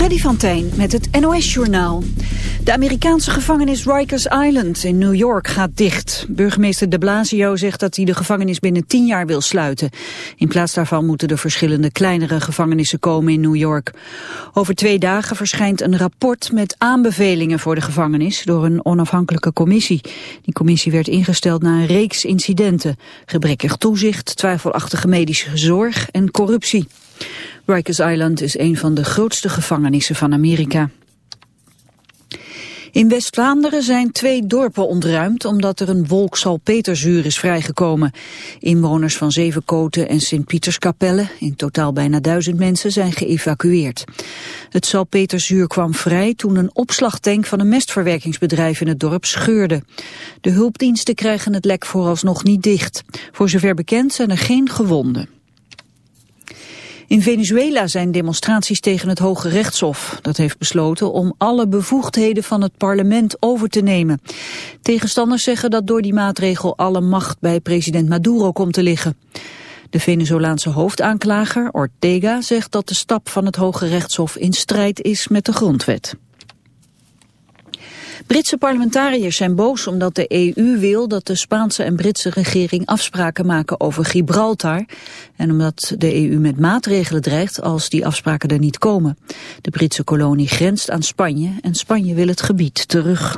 Freddy van Tijn met het NOS-journaal. De Amerikaanse gevangenis Rikers Island in New York gaat dicht. Burgemeester de Blasio zegt dat hij de gevangenis binnen tien jaar wil sluiten. In plaats daarvan moeten er verschillende kleinere gevangenissen komen in New York. Over twee dagen verschijnt een rapport met aanbevelingen voor de gevangenis door een onafhankelijke commissie. Die commissie werd ingesteld na een reeks incidenten. Gebrekkig toezicht, twijfelachtige medische zorg en corruptie. Rikers Island is een van de grootste gevangenissen van Amerika. In West-Vlaanderen zijn twee dorpen ontruimd omdat er een wolk salpeterzuur is vrijgekomen. Inwoners van Zevenkoten en Sint-Pieterskapelle, in totaal bijna duizend mensen, zijn geëvacueerd. Het salpeterzuur kwam vrij toen een opslagtank van een mestverwerkingsbedrijf in het dorp scheurde. De hulpdiensten krijgen het lek vooralsnog niet dicht. Voor zover bekend zijn er geen gewonden. In Venezuela zijn demonstraties tegen het Hoge Rechtshof. Dat heeft besloten om alle bevoegdheden van het parlement over te nemen. Tegenstanders zeggen dat door die maatregel alle macht bij president Maduro komt te liggen. De Venezolaanse hoofdaanklager, Ortega, zegt dat de stap van het Hoge Rechtshof in strijd is met de grondwet. Britse parlementariërs zijn boos omdat de EU wil dat de Spaanse en Britse regering afspraken maken over Gibraltar. En omdat de EU met maatregelen dreigt als die afspraken er niet komen. De Britse kolonie grenst aan Spanje en Spanje wil het gebied terug.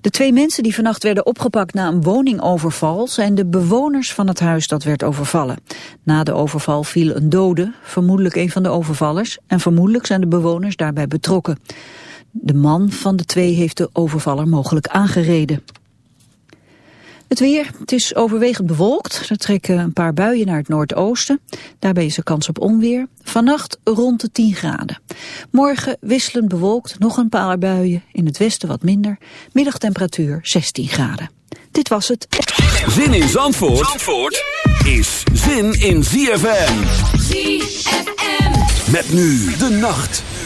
De twee mensen die vannacht werden opgepakt na een woningoverval zijn de bewoners van het huis dat werd overvallen. Na de overval viel een dode, vermoedelijk een van de overvallers, en vermoedelijk zijn de bewoners daarbij betrokken. De man van de twee heeft de overvaller mogelijk aangereden. Het weer, het is overwegend bewolkt. Er trekken een paar buien naar het noordoosten. Daarbij is er kans op onweer. Vannacht rond de 10 graden. Morgen wisselend bewolkt, nog een paar buien. In het westen wat minder. Middagtemperatuur 16 graden. Dit was het. Zin in Zandvoort, Zandvoort is zin in ZFM. ZFM. Met nu de nacht.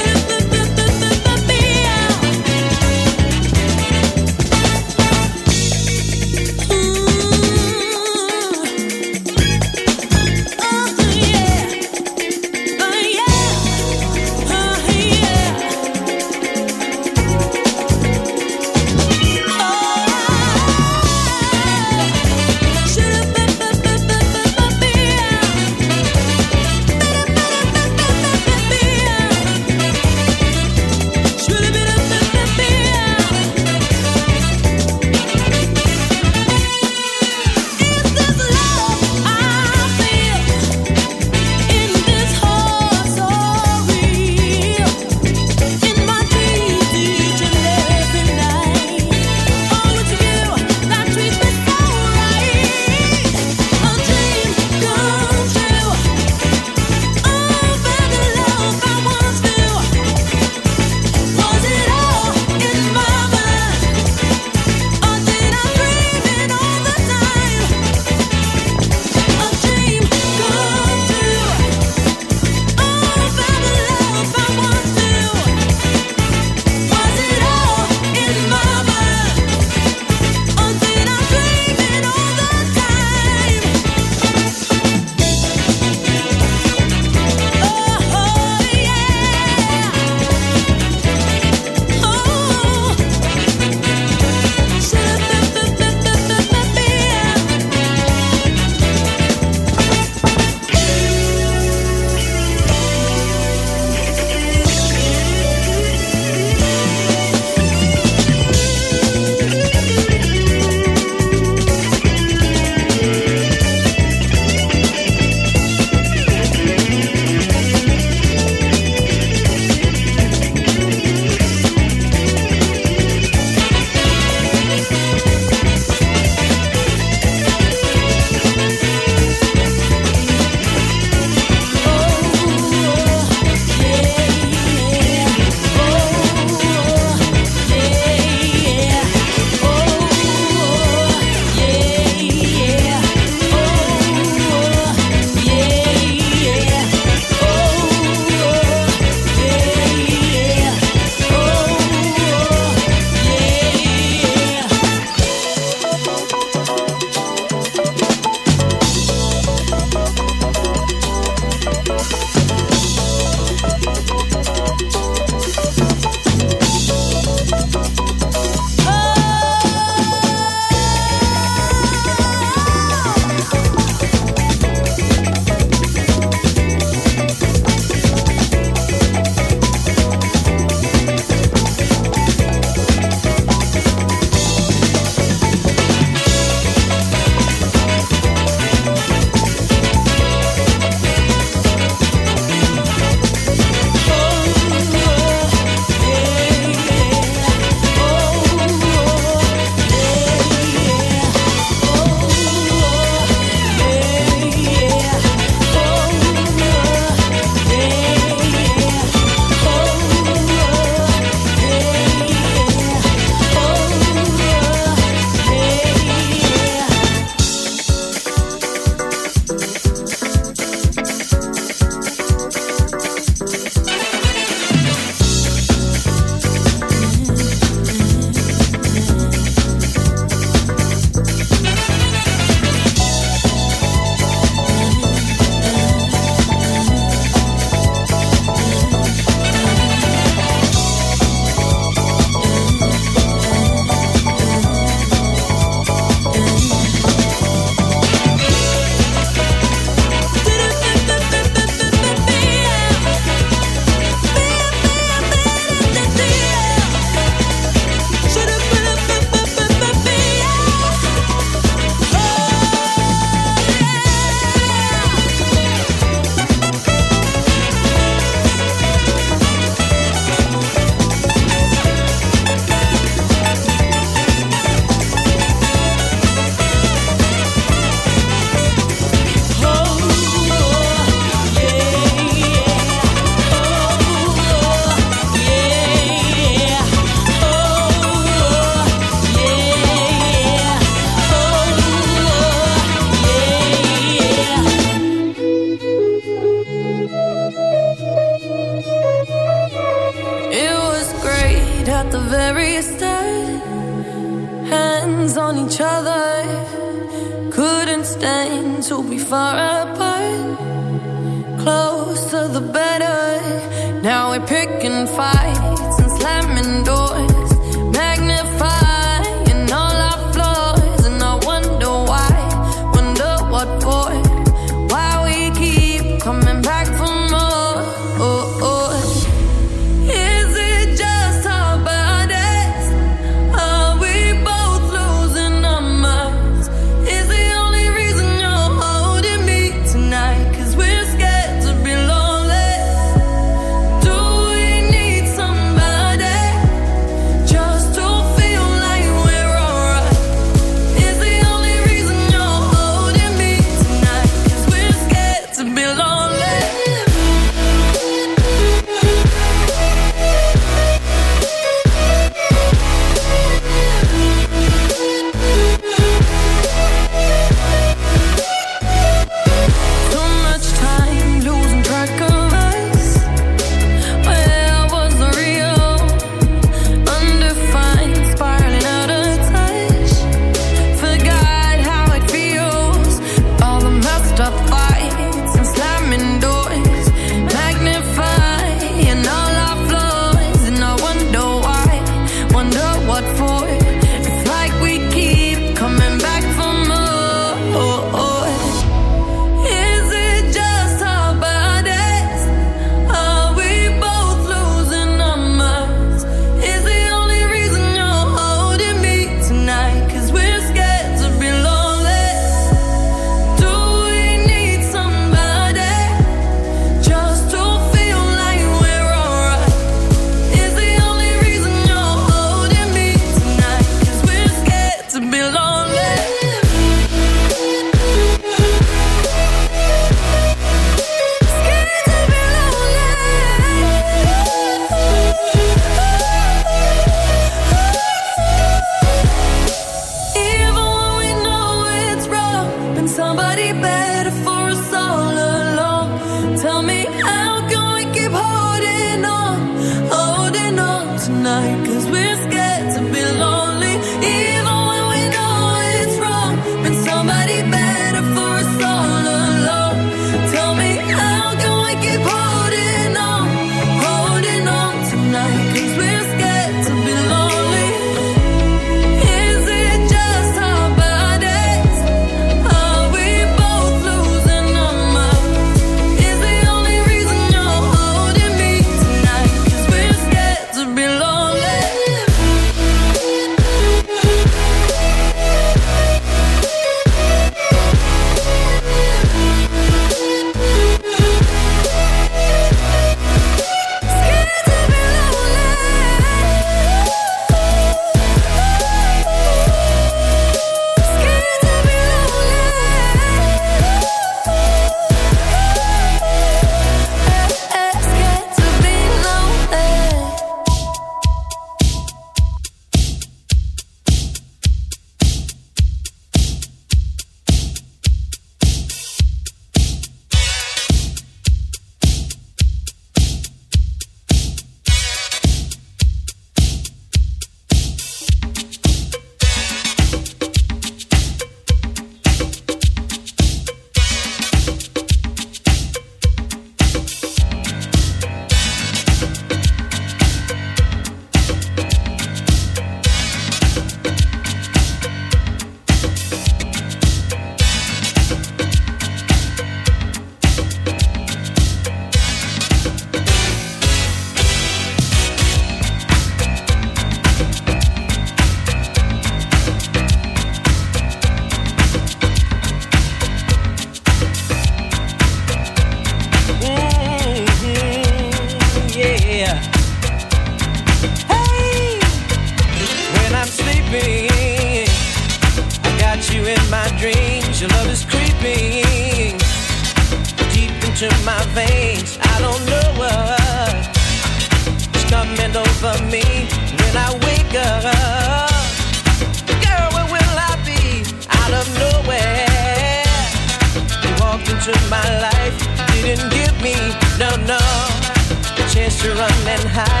high.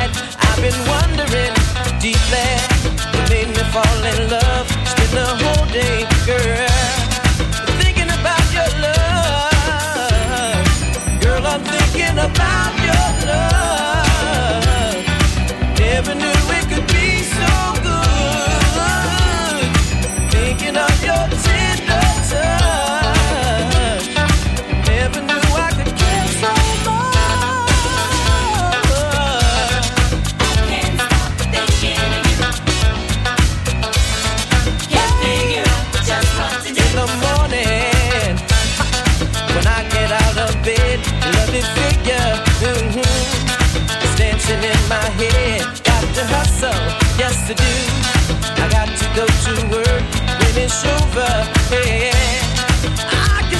Time,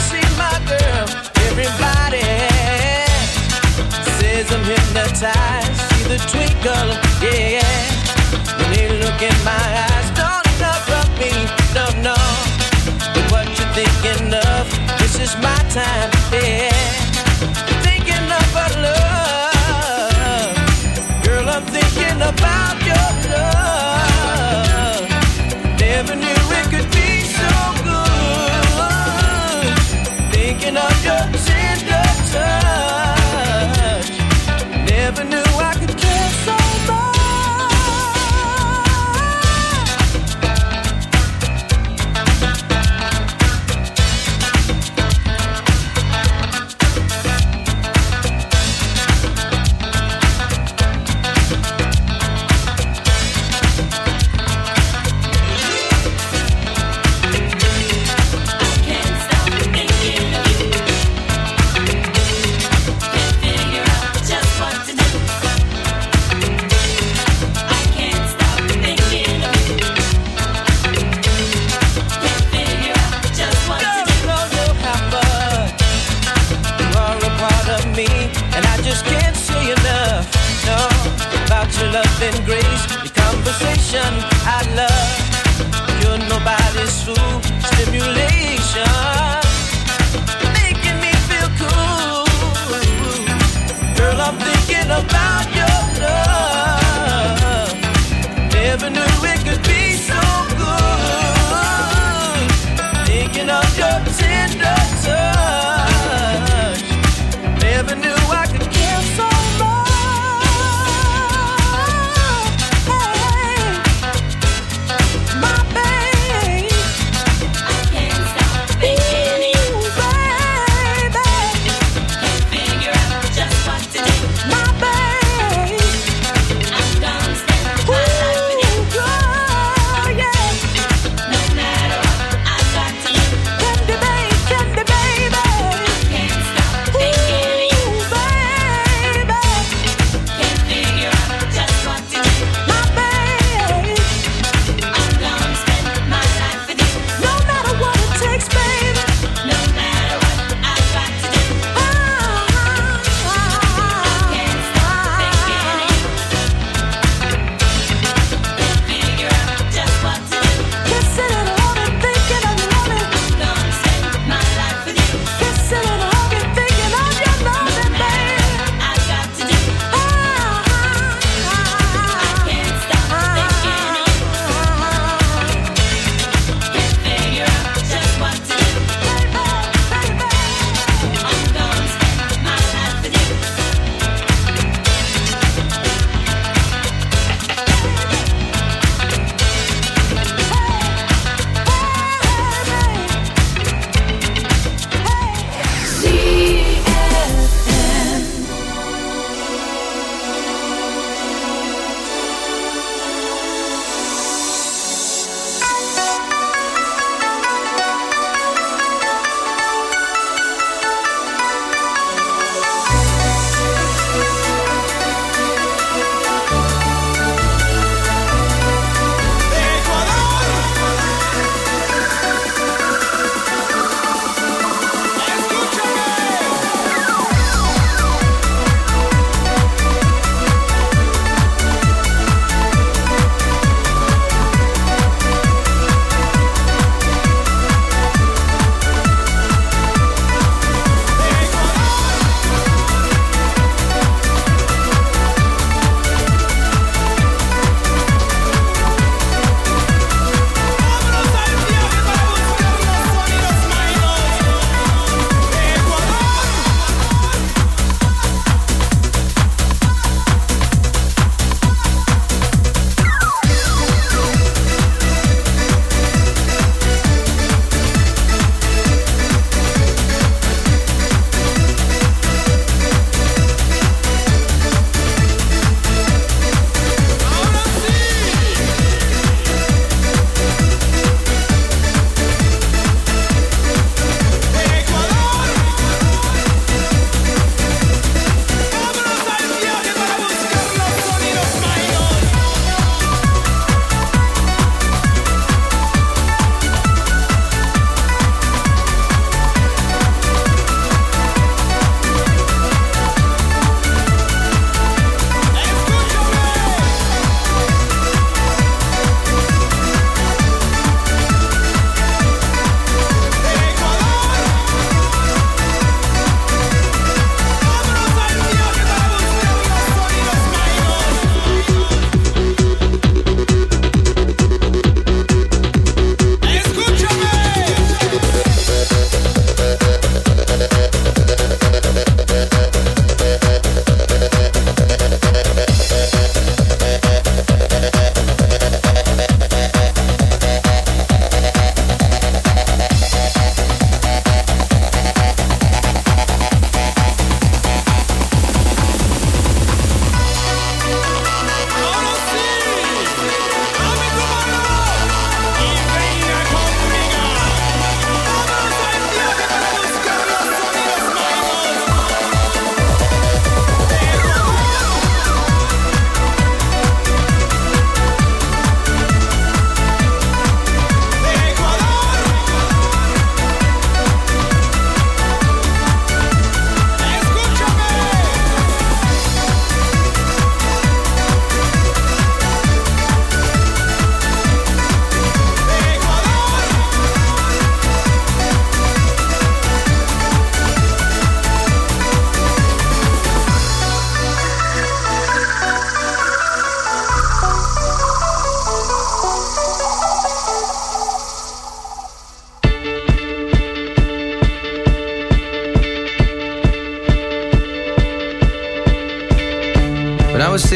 see my girl. Everybody says I'm hypnotized by the twinkle Yeah, when they look in my eyes, don't look at me, no, no. What you thinking of? This is my time, yeah. Touch. Never knew I could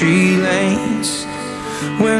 country lanes when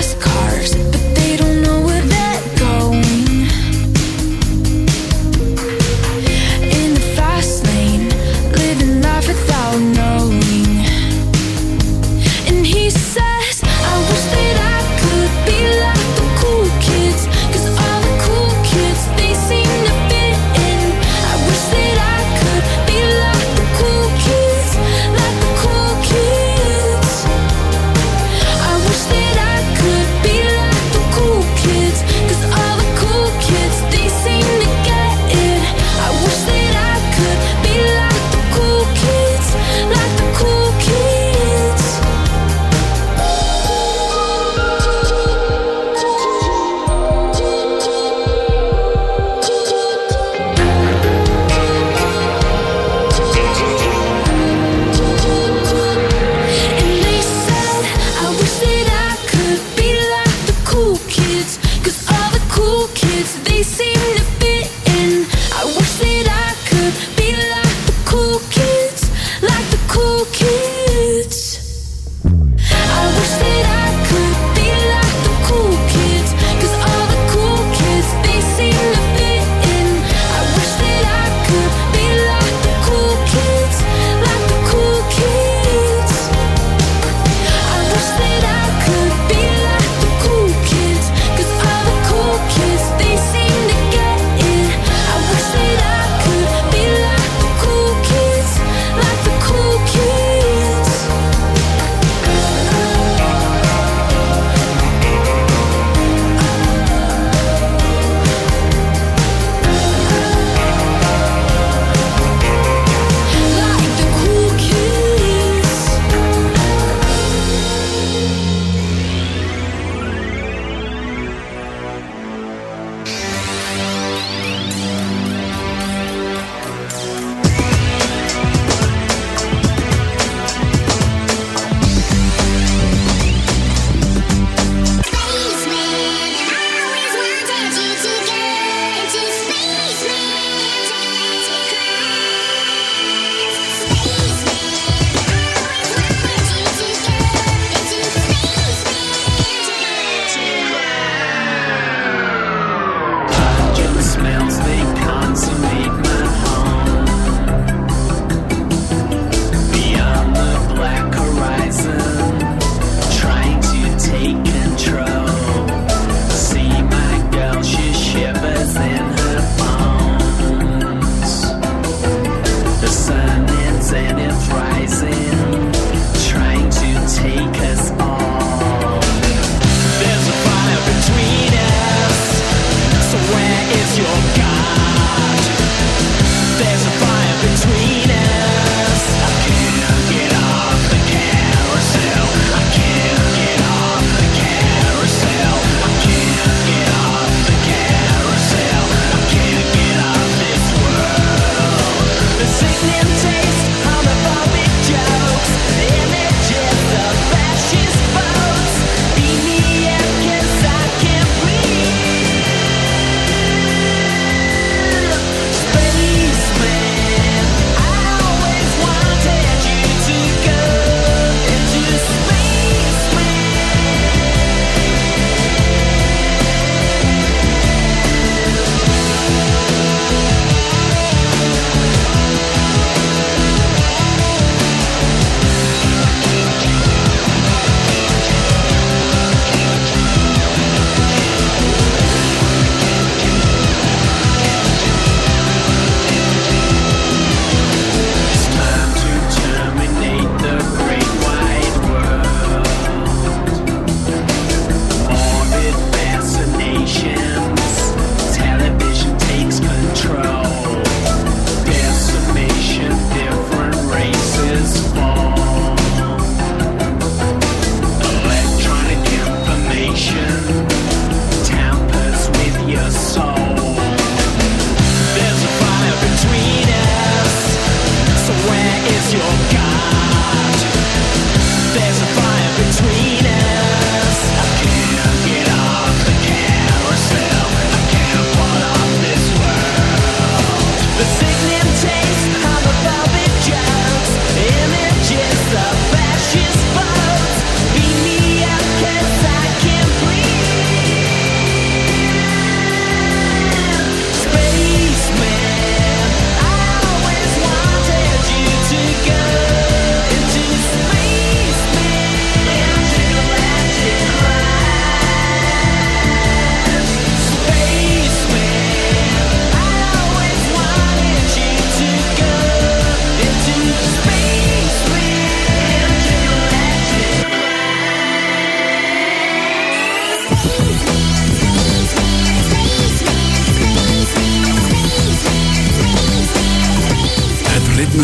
just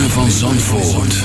van Zandvoort.